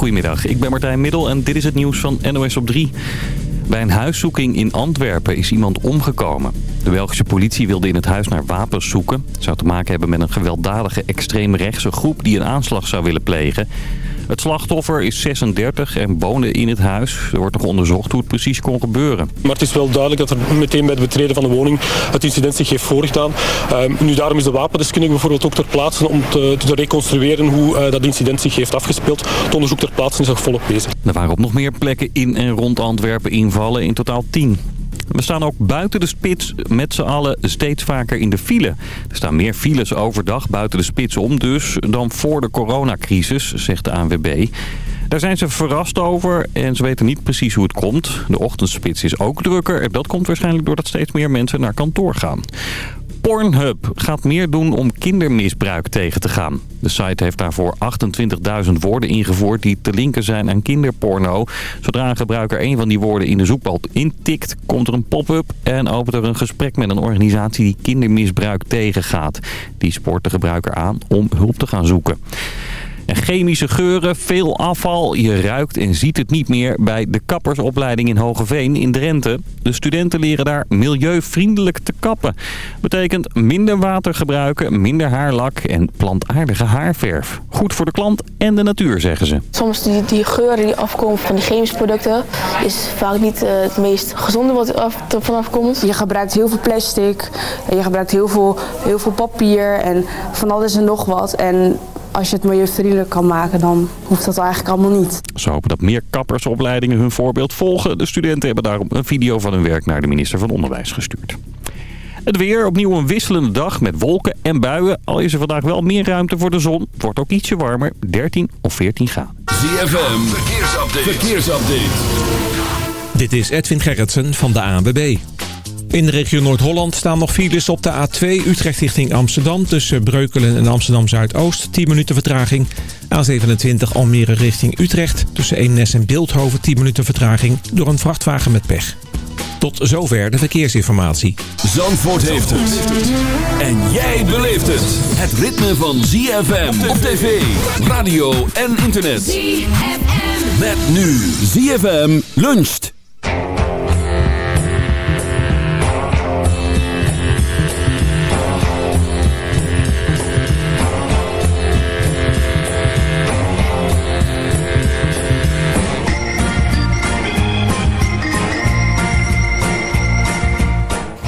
Goedemiddag, ik ben Martijn Middel en dit is het nieuws van NOS op 3. Bij een huiszoeking in Antwerpen is iemand omgekomen. De Belgische politie wilde in het huis naar wapens zoeken. Het zou te maken hebben met een gewelddadige extreemrechtse groep die een aanslag zou willen plegen. Het slachtoffer is 36 en woonde in het huis. Er wordt nog onderzocht hoe het precies kon gebeuren. Maar het is wel duidelijk dat er meteen bij het betreden van de woning het incident zich heeft voorgedaan. Uh, nu daarom is de wapendeskundige bijvoorbeeld ook ter plaatse om te, te reconstrueren hoe uh, dat incident zich heeft afgespeeld. Het onderzoek ter plaatse is nog volop bezig. Er waren op nog meer plekken in en rond Antwerpen invallen, in totaal 10. We staan ook buiten de spits met z'n allen steeds vaker in de file. Er staan meer files overdag buiten de spits om dus dan voor de coronacrisis, zegt de ANWB. Daar zijn ze verrast over en ze weten niet precies hoe het komt. De ochtendspits is ook drukker en dat komt waarschijnlijk doordat steeds meer mensen naar kantoor gaan. Pornhub gaat meer doen om kindermisbruik tegen te gaan. De site heeft daarvoor 28.000 woorden ingevoerd die te linken zijn aan kinderporno. Zodra een gebruiker een van die woorden in de zoekbalk intikt, komt er een pop-up en opent er een gesprek met een organisatie die kindermisbruik tegengaat. Die spoort de gebruiker aan om hulp te gaan zoeken. En chemische geuren, veel afval, je ruikt en ziet het niet meer bij de kappersopleiding in Hogeveen in Drenthe. De studenten leren daar milieuvriendelijk te kappen. Betekent minder water gebruiken, minder haarlak en plantaardige haarverf. Goed voor de klant en de natuur, zeggen ze. Soms die, die geuren die afkomen van die chemische producten is vaak niet uh, het meest gezonde wat er vanaf komt. Je gebruikt heel veel plastic, en je gebruikt heel veel, heel veel papier en van alles en nog wat. En als je het milieuvriendelijk kan maken, dan hoeft dat eigenlijk allemaal niet. Ze hopen dat meer kappersopleidingen hun voorbeeld volgen. De studenten hebben daarom een video van hun werk naar de minister van Onderwijs gestuurd. Het weer, opnieuw een wisselende dag met wolken en buien. Al is er vandaag wel meer ruimte voor de zon. Het wordt ook ietsje warmer, 13 of 14 graden. ZFM, verkeersupdate. verkeersupdate. Dit is Edwin Gerritsen van de ANWB. In de regio Noord-Holland staan nog files op de A2 Utrecht richting Amsterdam... tussen Breukelen en Amsterdam-Zuidoost, 10 minuten vertraging. A27 Almere richting Utrecht tussen Eemnes en Beeldhoven... 10 minuten vertraging door een vrachtwagen met pech. Tot zover de verkeersinformatie. Zandvoort heeft het. En jij beleeft het. Het ritme van ZFM op tv, radio en internet. ZFM. Met nu ZFM luncht.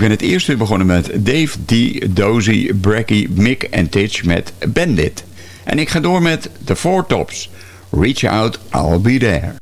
Ben het eerste uur begonnen met Dave, D, Dozy, Bracky, Mick en Titch met Bandit. En ik ga door met The Four Tops. Reach out, I'll be there.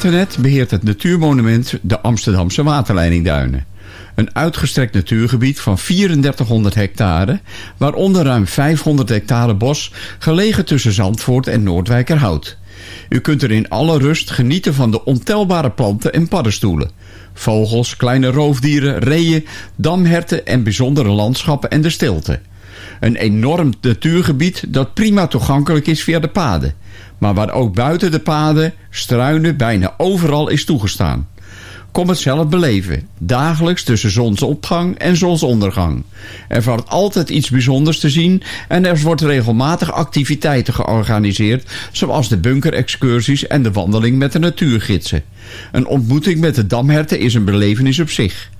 Waternet beheert het natuurmonument de Amsterdamse waterleidingduinen. Een uitgestrekt natuurgebied van 3400 hectare, waaronder ruim 500 hectare bos, gelegen tussen Zandvoort en Noordwijkerhout. U kunt er in alle rust genieten van de ontelbare planten en paddenstoelen. Vogels, kleine roofdieren, reeën, damherten en bijzondere landschappen en de stilte. Een enorm natuurgebied dat prima toegankelijk is via de paden. Maar waar ook buiten de paden struinen bijna overal is toegestaan. Kom het zelf beleven. Dagelijks tussen zonsopgang en zonsondergang. Er valt altijd iets bijzonders te zien en er wordt regelmatig activiteiten georganiseerd, zoals de bunkerexcursies en de wandeling met de natuurgidsen. Een ontmoeting met de damherten is een belevenis op zich.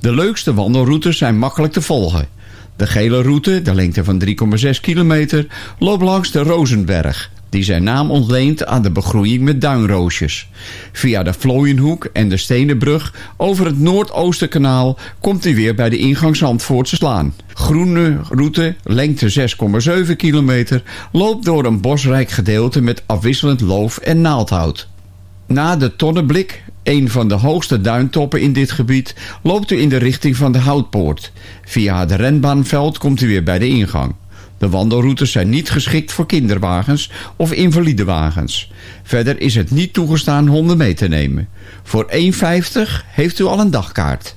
De leukste wandelroutes zijn makkelijk te volgen. De gele route, de lengte van 3,6 kilometer, loopt langs de Rozenberg, die zijn naam ontleent aan de begroeiing met duinroosjes. Via de Vlooienhoek en de Stenenbrug over het Noordoostenkanaal komt hij weer bij de ingang Zandvoortse Slaan. Groene route, lengte 6,7 kilometer, loopt door een bosrijk gedeelte met afwisselend loof en naaldhout. Na de Tonneblik, een van de hoogste duintoppen in dit gebied, loopt u in de richting van de Houtpoort. Via het renbaanveld komt u weer bij de ingang. De wandelroutes zijn niet geschikt voor kinderwagens of invalidewagens. Verder is het niet toegestaan honden mee te nemen. Voor 1,50 heeft u al een dagkaart.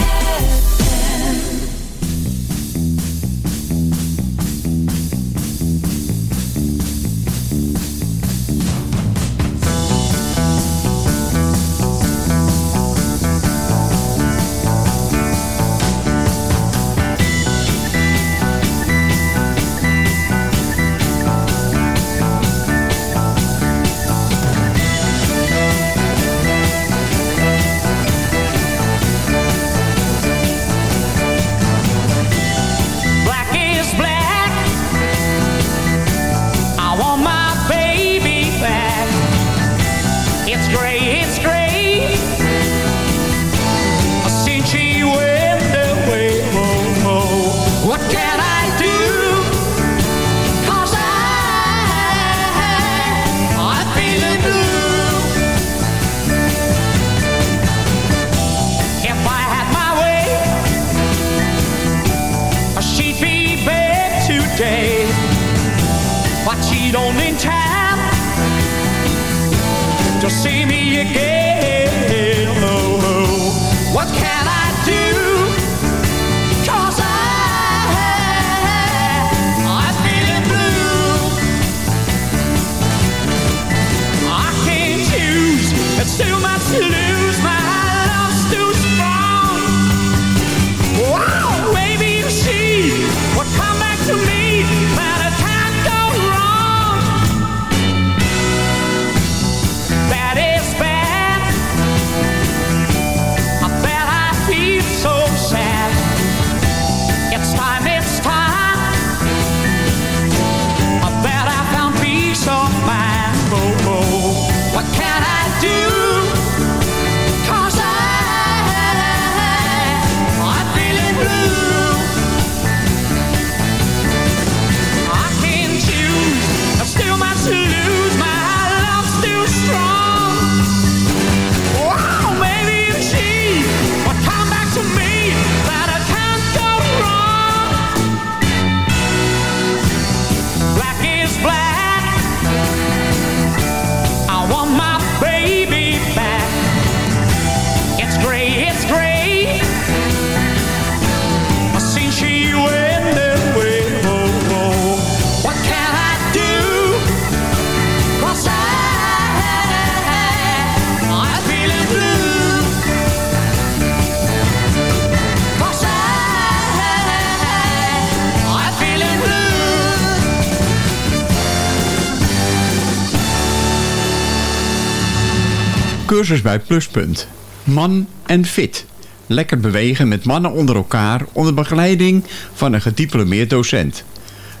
bij Pluspunt. Man en Fit. Lekker bewegen met mannen onder elkaar onder begeleiding van een gediplomeerd docent.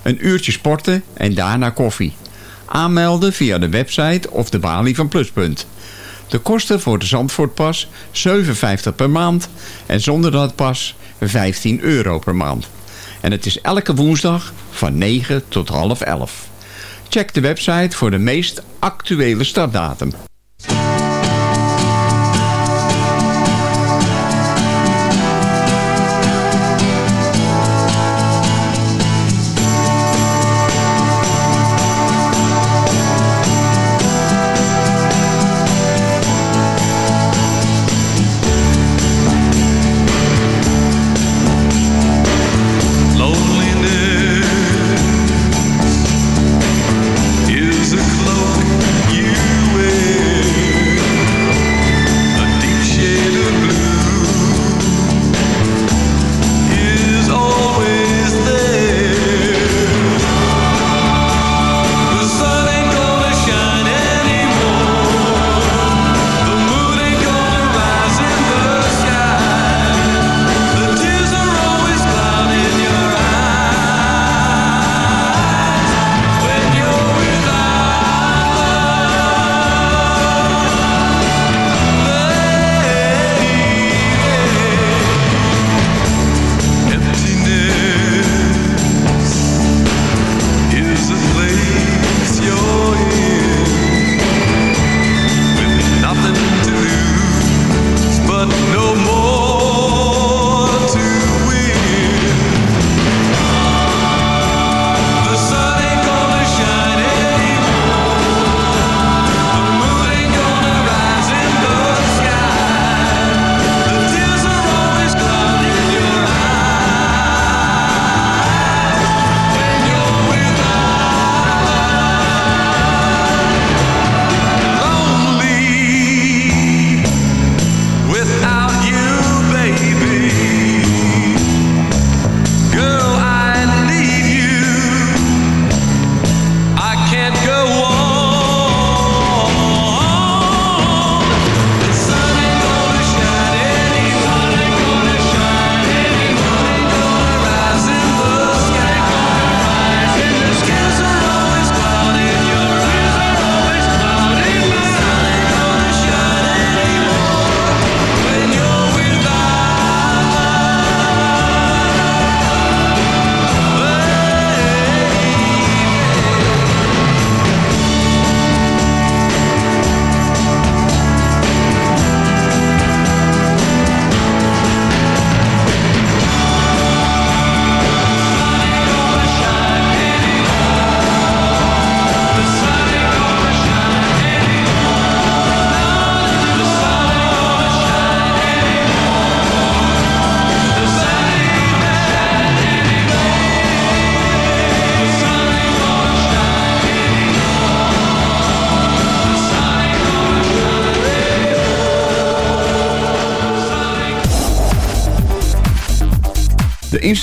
Een uurtje sporten en daarna koffie. Aanmelden via de website of de balie van Pluspunt. De kosten voor de Zandvoortpas 7,50 per maand en zonder dat pas 15 euro per maand. En het is elke woensdag van 9 tot half 11. Check de website voor de meest actuele startdatum.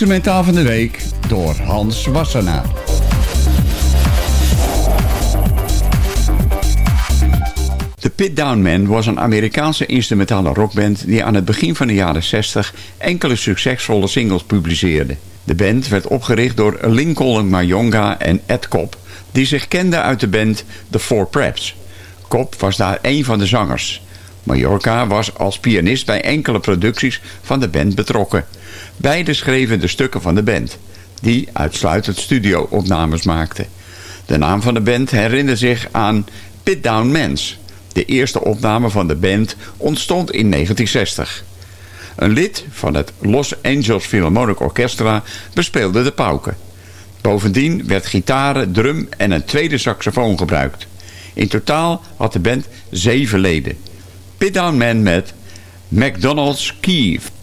Instrumentaal van de week door Hans Wassenaar. De Pit Down Man was een Amerikaanse instrumentale rockband die aan het begin van de jaren 60 enkele succesvolle singles publiceerde. De band werd opgericht door Lincoln Mayonga en Ed Kopp, die zich kenden uit de band The Four Preps. Kopp was daar een van de zangers. Mallorca was als pianist bij enkele producties van de band betrokken. Beiden schreven de stukken van de band, die uitsluitend studio-opnames maakten. De naam van de band herinnert zich aan Pit Down Mans. De eerste opname van de band ontstond in 1960. Een lid van het Los Angeles Philharmonic Orchestra bespeelde de pauken. Bovendien werd gitaren, drum en een tweede saxofoon gebruikt. In totaal had de band zeven leden. Pit Down Man met McDonald's Kiev.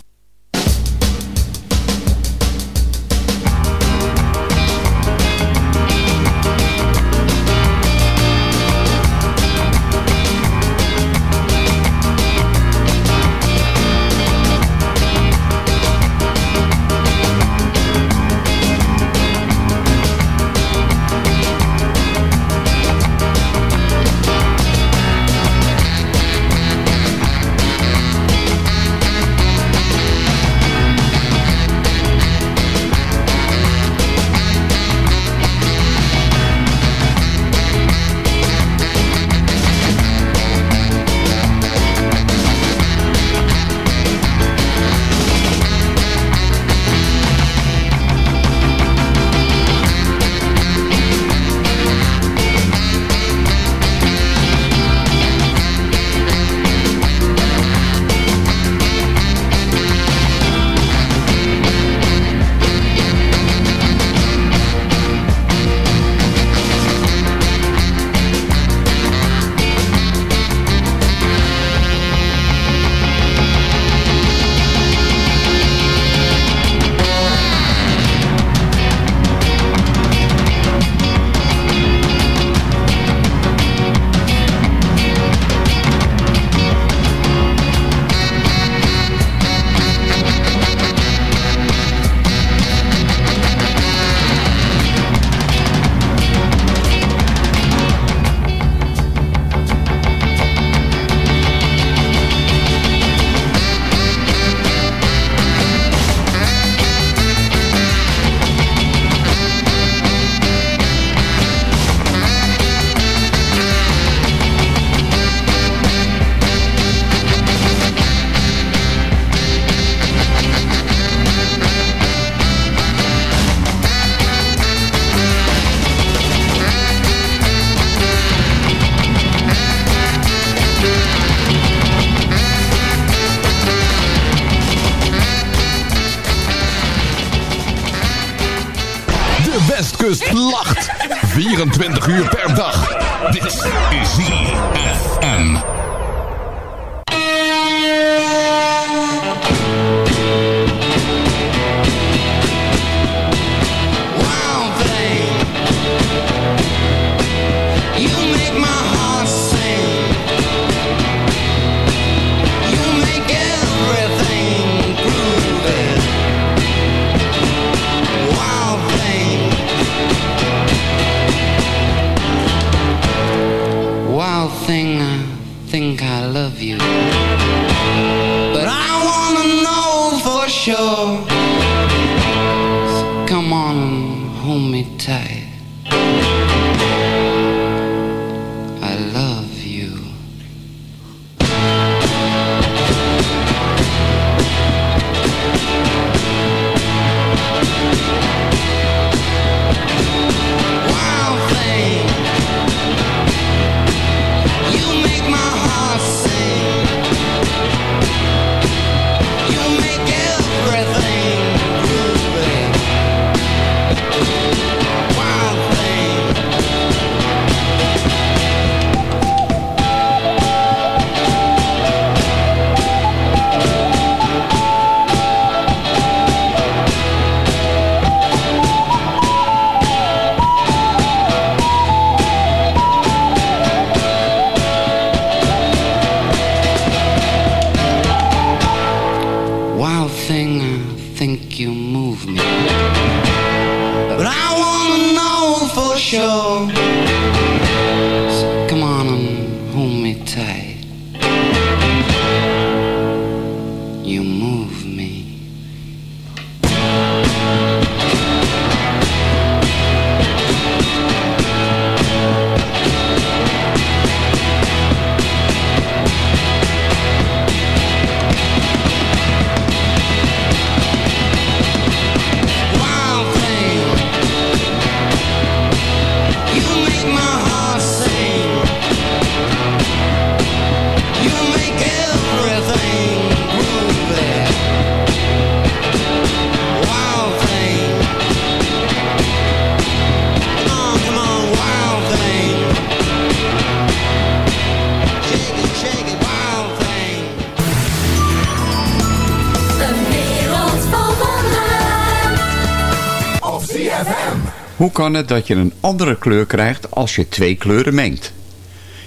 Hoe kan het dat je een andere kleur krijgt als je twee kleuren mengt?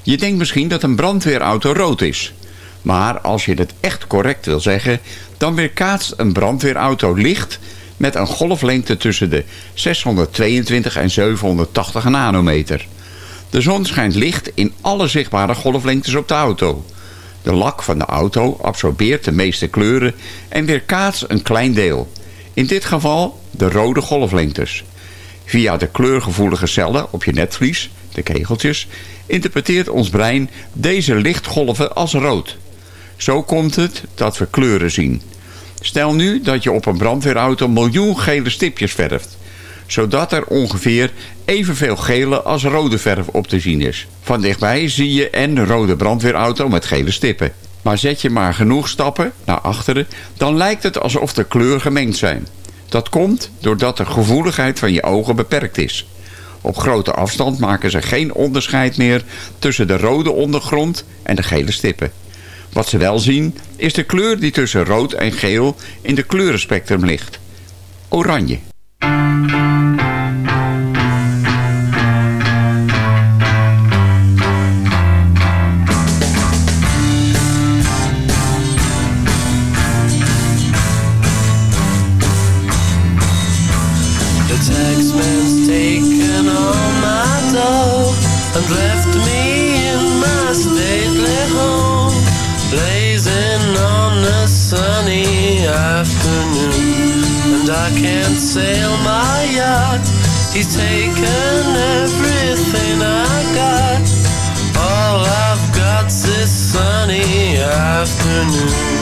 Je denkt misschien dat een brandweerauto rood is. Maar als je het echt correct wil zeggen... dan weerkaatst een brandweerauto licht... met een golflengte tussen de 622 en 780 nanometer. De zon schijnt licht in alle zichtbare golflengtes op de auto. De lak van de auto absorbeert de meeste kleuren... en weerkaatst een klein deel. In dit geval de rode golflengtes. Via de kleurgevoelige cellen op je netvlies, de kegeltjes, interpreteert ons brein deze lichtgolven als rood. Zo komt het dat we kleuren zien. Stel nu dat je op een brandweerauto miljoen gele stipjes verft. Zodat er ongeveer evenveel gele als rode verf op te zien is. Van dichtbij zie je een rode brandweerauto met gele stippen. Maar zet je maar genoeg stappen naar achteren, dan lijkt het alsof de kleuren gemengd zijn. Dat komt doordat de gevoeligheid van je ogen beperkt is. Op grote afstand maken ze geen onderscheid meer tussen de rode ondergrond en de gele stippen. Wat ze wel zien is de kleur die tussen rood en geel in de kleurenspectrum ligt. Oranje. Afternoon.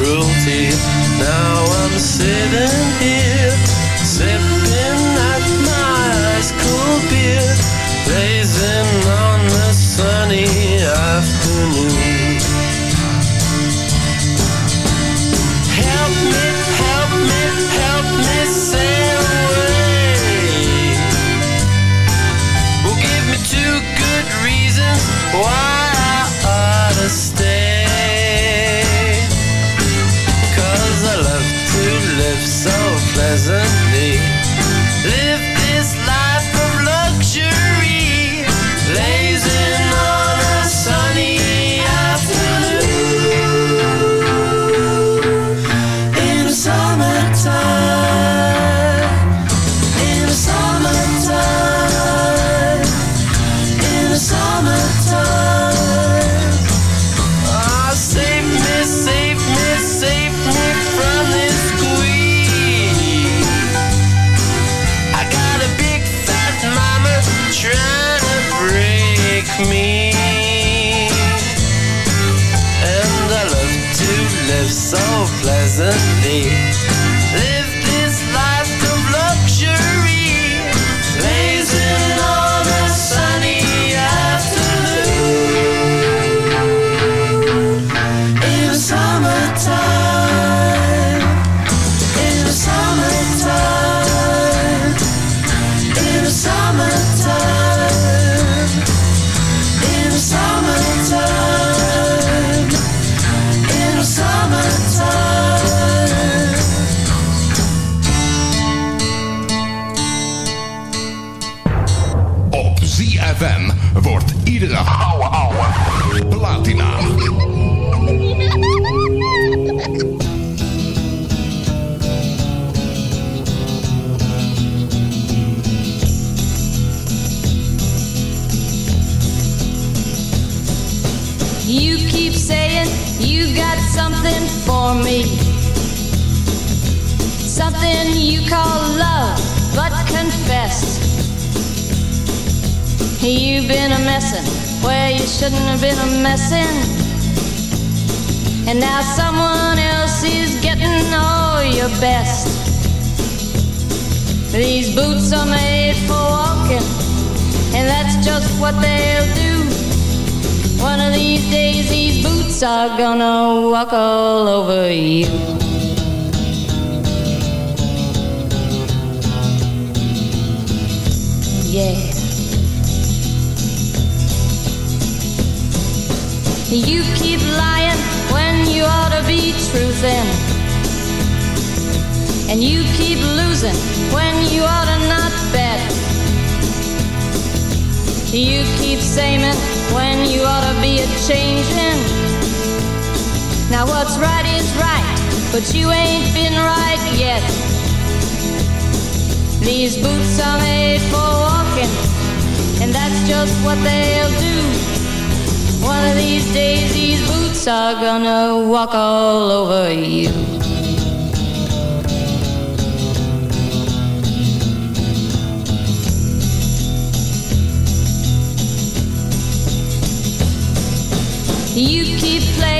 Cruelty. Over you. Yeah. You keep lying when you ought to be truthing. And you keep losing when you ought to not bet. You keep saying when you ought to be a changing. Now what's right is right, but you ain't been right yet. These boots are made for walking, and that's just what they'll do. One of these days, these boots are gonna walk all over you. You keep playing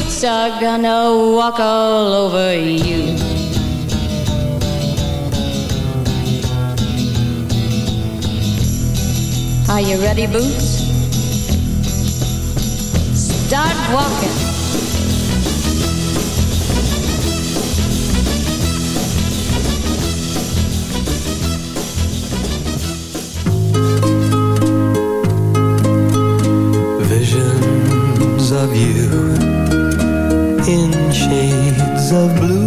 police are gonna walk all over you. Are you ready, Boots? Start walking. of blue.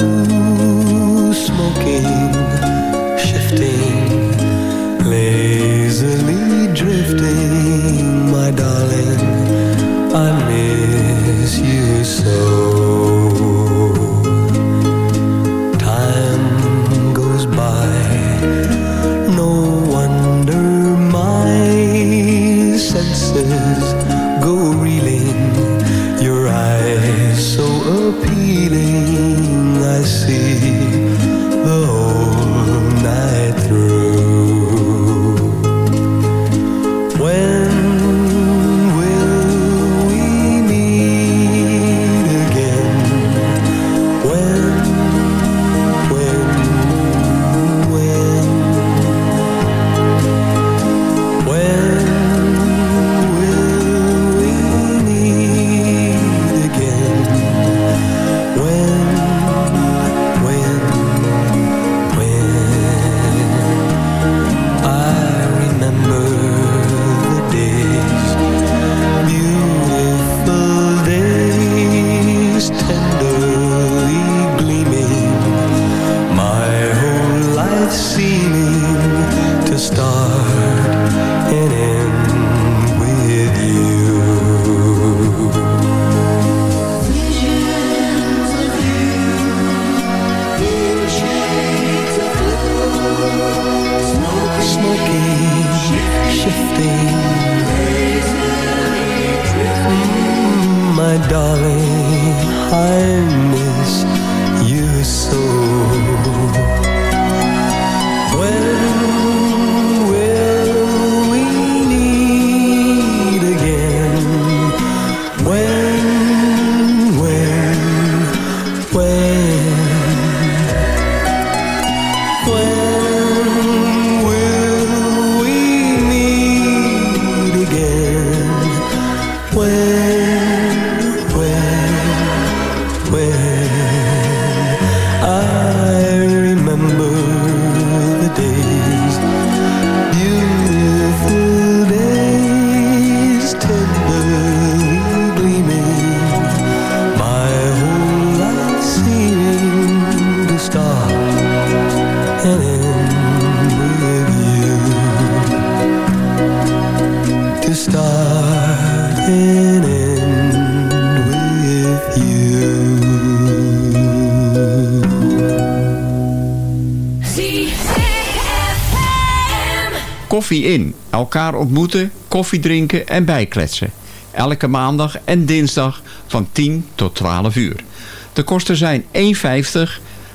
elkaar ontmoeten, koffie drinken en bijkletsen. Elke maandag en dinsdag van 10 tot 12 uur. De kosten zijn 1,50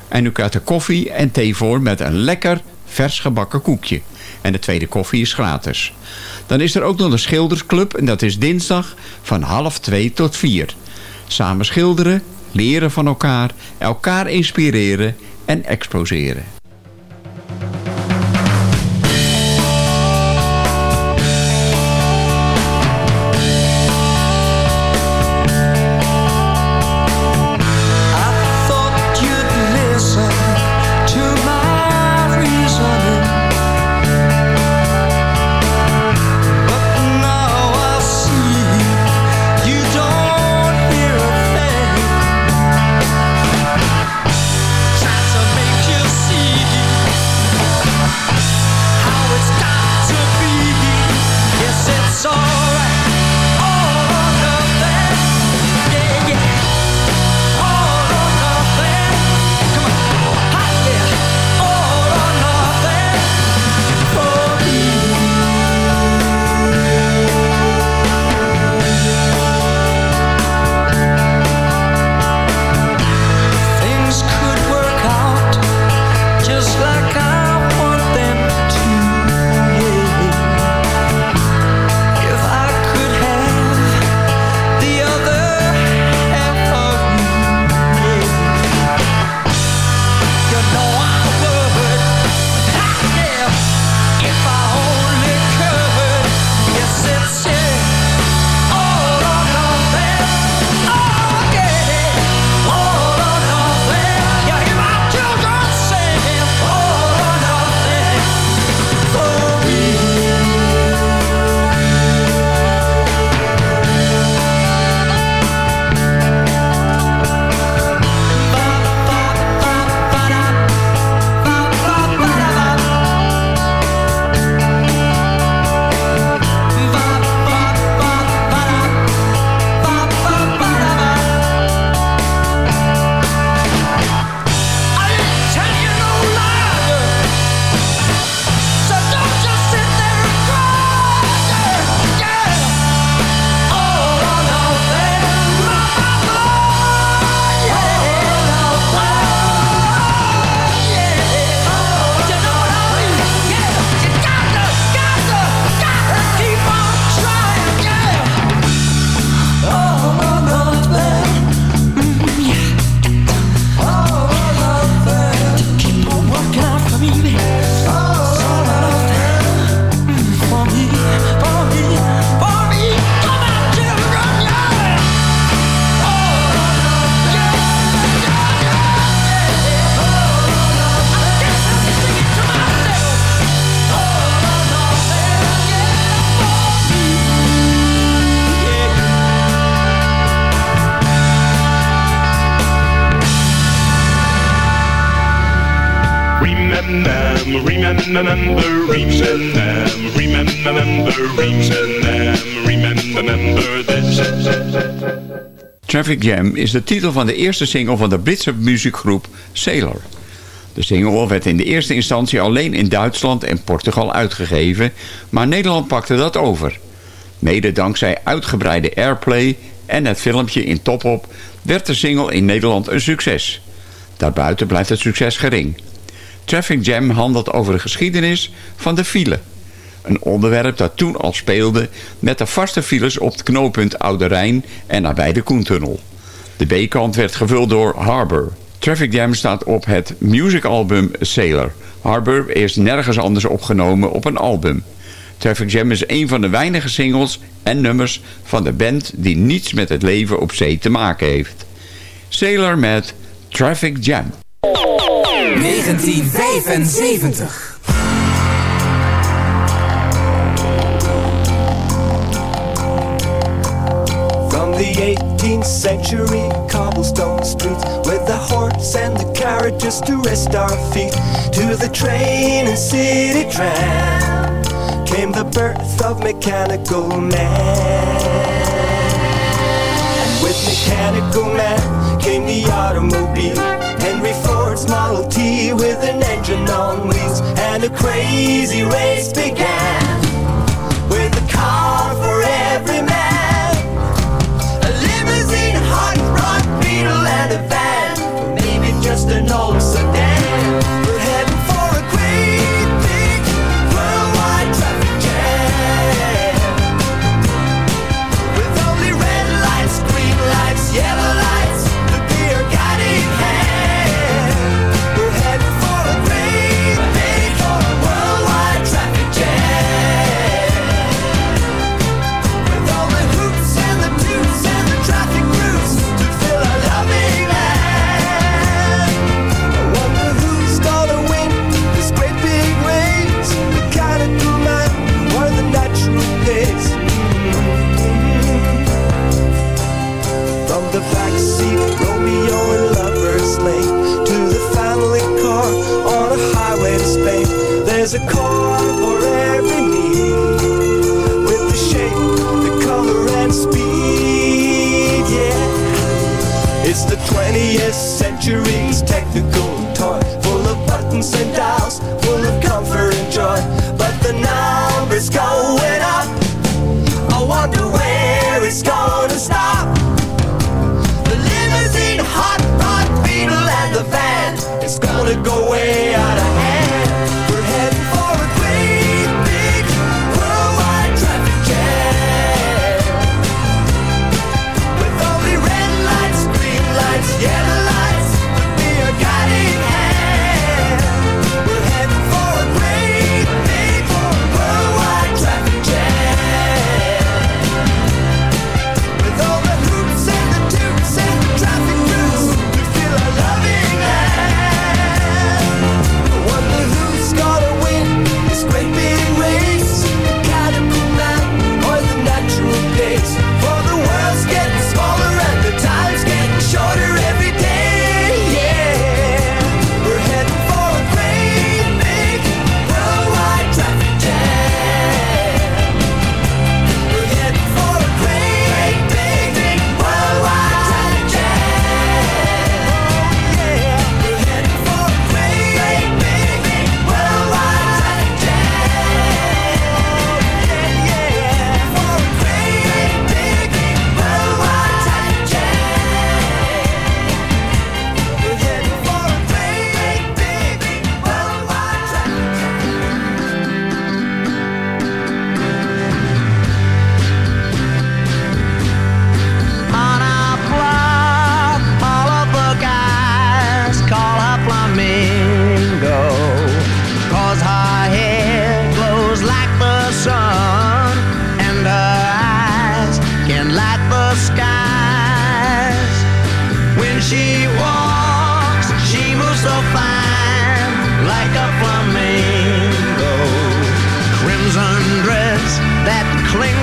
en u krijgt er koffie en thee voor met een lekker vers gebakken koekje. En de tweede koffie is gratis. Dan is er ook nog de schildersclub en dat is dinsdag van half 2 tot 4. Samen schilderen, leren van elkaar, elkaar inspireren en exposeren. Remember, remember, remember, remember, remember this. Traffic Jam is de titel van de eerste single van de Britse muziekgroep Sailor. De single werd in de eerste instantie alleen in Duitsland en Portugal uitgegeven, maar Nederland pakte dat over. Mede dankzij uitgebreide airplay en het filmpje in Top Op werd de single in Nederland een succes. Daarbuiten blijft het succes gering. Traffic Jam handelt over de geschiedenis van de file. Een onderwerp dat toen al speelde met de vaste files op het knooppunt Oude Rijn en nabij de Koentunnel. De B-kant werd gevuld door Harbor. Traffic Jam staat op het musicalbum Sailor. Harbor is nergens anders opgenomen op een album. Traffic Jam is een van de weinige singles en nummers van de band die niets met het leven op zee te maken heeft. Sailor met Traffic Jam. 1975. From the 18th century cobblestone streets With the horse and the carriages to rest our feet. To the train and city tram Came the birth of mechanical man. With mechanical man came the automobile. Henry Ford's Model T with an engine on wheels And a crazy race began With a car for every man a limousine, hot rod, beetle, and a van. Maybe just an old sedan. Century's technical toy, full of buttons and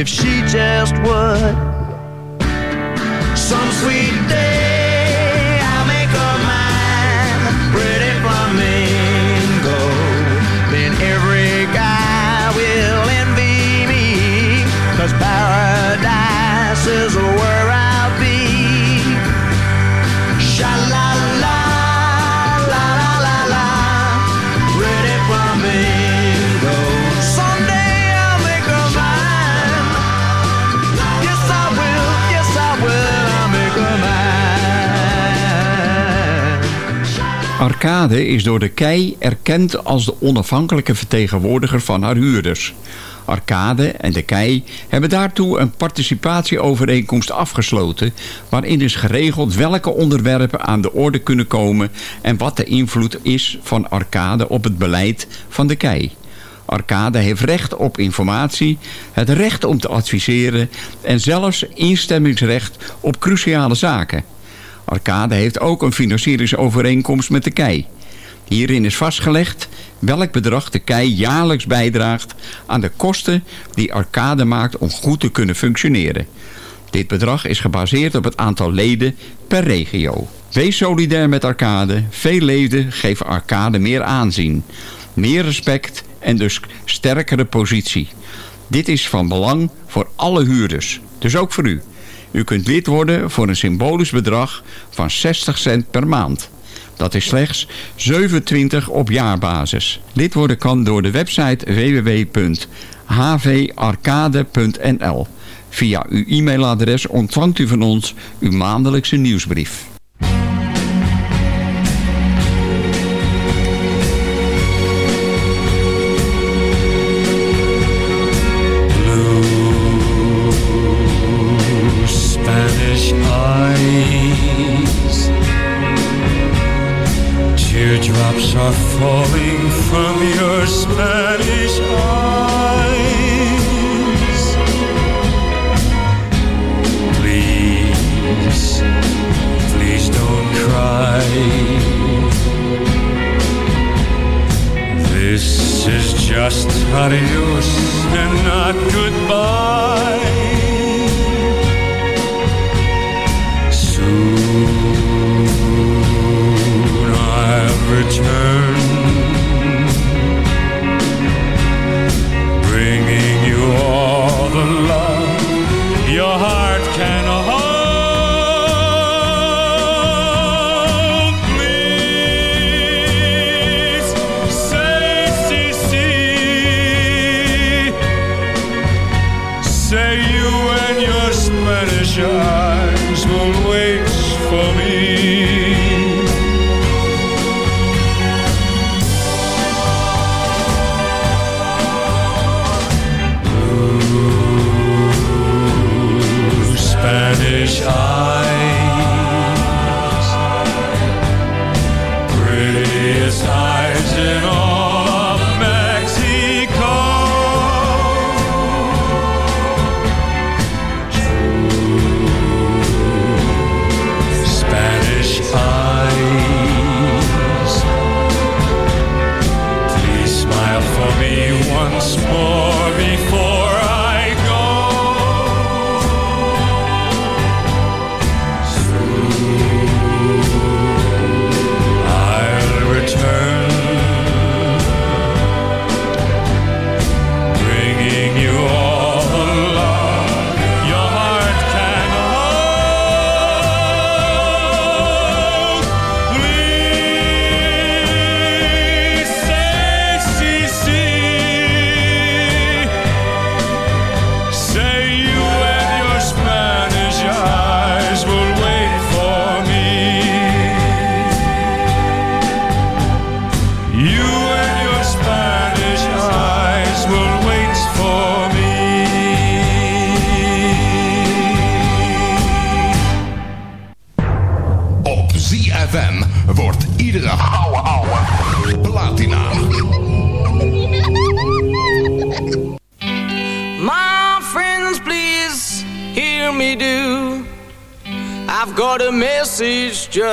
if she just would. Arcade is door de KEI erkend als de onafhankelijke vertegenwoordiger van haar huurders. Arcade en de KEI hebben daartoe een participatieovereenkomst afgesloten... waarin is geregeld welke onderwerpen aan de orde kunnen komen... en wat de invloed is van Arcade op het beleid van de KEI. Arcade heeft recht op informatie, het recht om te adviseren... en zelfs instemmingsrecht op cruciale zaken... Arcade heeft ook een financieringsovereenkomst met de KEI. Hierin is vastgelegd welk bedrag de KEI jaarlijks bijdraagt aan de kosten die Arcade maakt om goed te kunnen functioneren. Dit bedrag is gebaseerd op het aantal leden per regio. Wees solidair met Arcade. Veel leden geven Arcade meer aanzien, meer respect en dus sterkere positie. Dit is van belang voor alle huurders, dus ook voor u. U kunt lid worden voor een symbolisch bedrag van 60 cent per maand. Dat is slechts 27 op jaarbasis. Lid worden kan door de website www.hvarcade.nl. Via uw e-mailadres ontvangt u van ons uw maandelijkse nieuwsbrief. Adios and not goodbye. Soon I'll return,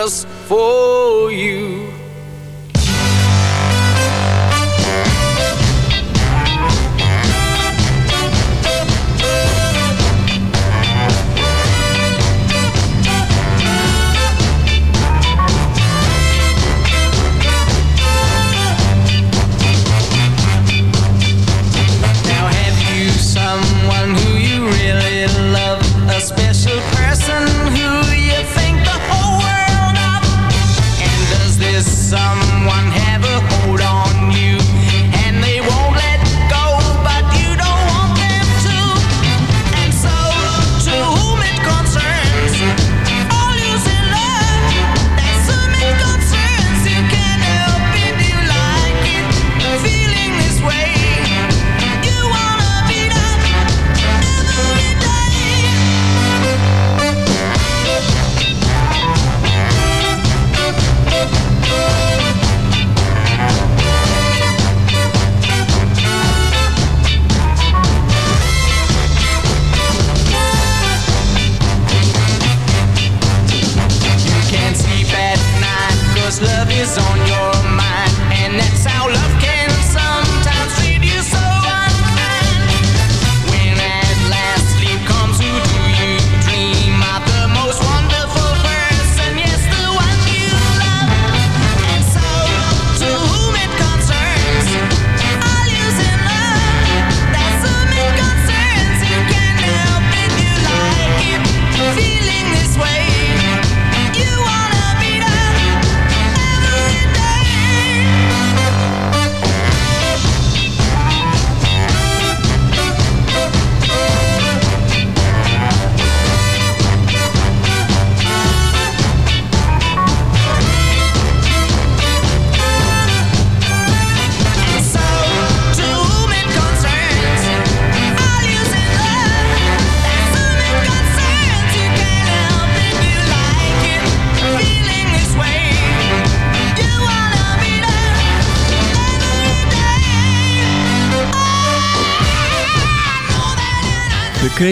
just for you.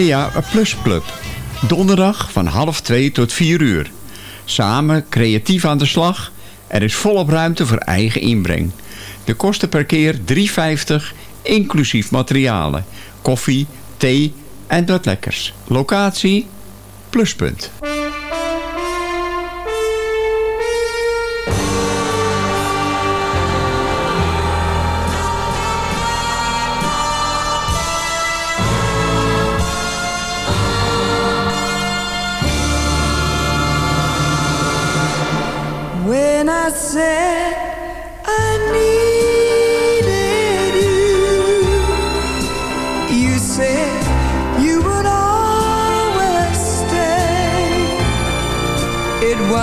Crea Plus Club. Donderdag van half 2 tot 4 uur. Samen creatief aan de slag. Er is volop ruimte voor eigen inbreng. De kosten per keer 3,50 inclusief materialen. Koffie, thee en wat lekkers. Locatie Pluspunt.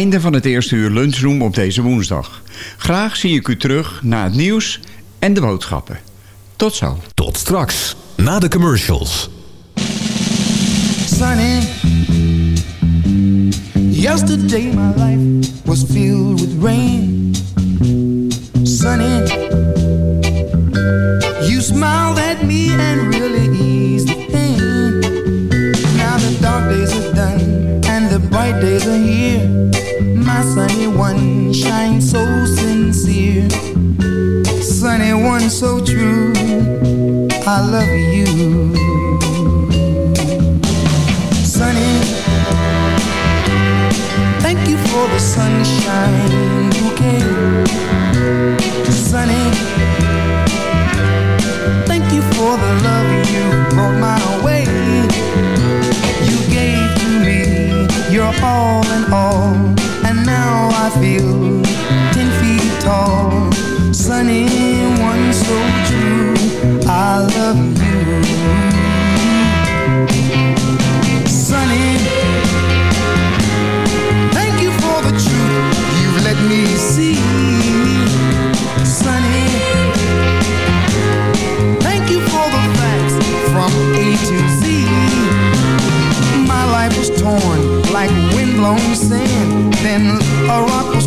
Einde van het eerste uur lunchroom op deze woensdag. Graag zie ik u terug naar het nieuws en de boodschappen. Tot zo. Tot straks, na de commercials. sunny. Yesterday my life was filled with rain. Sunny, you smiled at me and really eased the pain. Now the dark days are done and the bright days are here. My sunny one shines so sincere. Sunny one so true. I love you. Sunny, thank you for the sunshine bouquet. Sunny, thank you for the love you brought my torn like windblown sand. Then a rock was